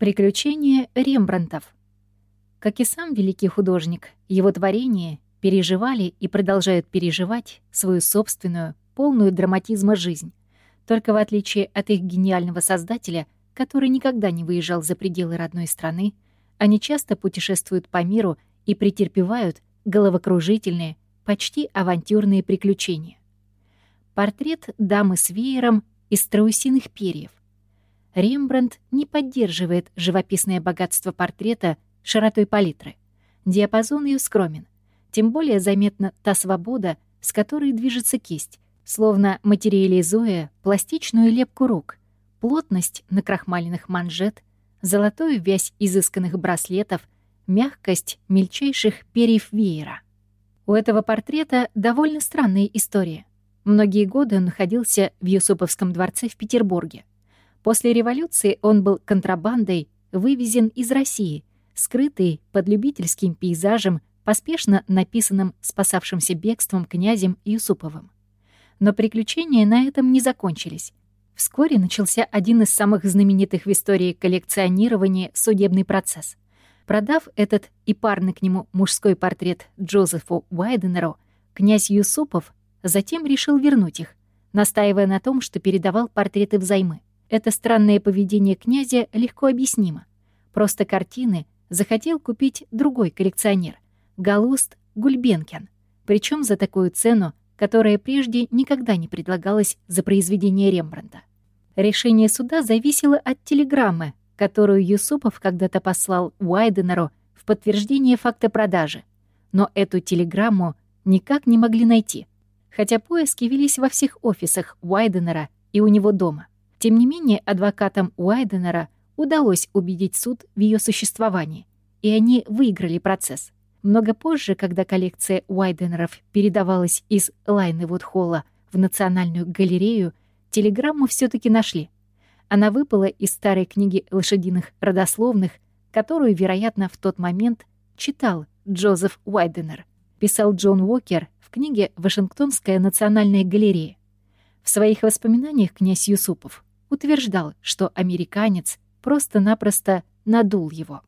Приключения Рембрандтов. Как и сам великий художник, его творения переживали и продолжают переживать свою собственную, полную драматизма жизнь. Только в отличие от их гениального создателя, который никогда не выезжал за пределы родной страны, они часто путешествуют по миру и претерпевают головокружительные, почти авантюрные приключения. Портрет дамы с веером из страусиных перьев. Рембрандт не поддерживает живописное богатство портрета широтой палитры. Диапазон ее скромен. Тем более заметна та свобода, с которой движется кисть, словно материализуя пластичную лепку рук, плотность накрахмаленных манжет, золотую вязь изысканных браслетов, мягкость мельчайших перьев веера. У этого портрета довольно странная история. Многие годы он находился в Юсуповском дворце в Петербурге. После революции он был контрабандой вывезен из России, скрытый под любительским пейзажем, поспешно написанным спасавшимся бегством князем Юсуповым. Но приключения на этом не закончились. Вскоре начался один из самых знаменитых в истории коллекционирования судебный процесс. Продав этот и парный к нему мужской портрет Джозефу Уайденеру, князь Юсупов затем решил вернуть их, настаивая на том, что передавал портреты взаймы. Это странное поведение князя легко объяснимо. Просто картины захотел купить другой коллекционер — Галуст Гульбенкин, причем за такую цену, которая прежде никогда не предлагалась за произведение Рембрандта. Решение суда зависело от телеграммы, которую Юсупов когда-то послал Уайденеру в подтверждение факта продажи. Но эту телеграмму никак не могли найти, хотя поиски велись во всех офисах Уайденера и у него дома. Тем не менее, адвокатам Уайденера удалось убедить суд в ее существовании, и они выиграли процесс. Много позже, когда коллекция Уайденеров передавалась из Лайневуд-холла в Национальную галерею, телеграмму все таки нашли. Она выпала из старой книги лошадиных родословных, которую, вероятно, в тот момент читал Джозеф Уайденер. Писал Джон Уокер в книге «Вашингтонская национальная галерея». В своих воспоминаниях князь Юсупов утверждал, что американец просто-напросто надул его.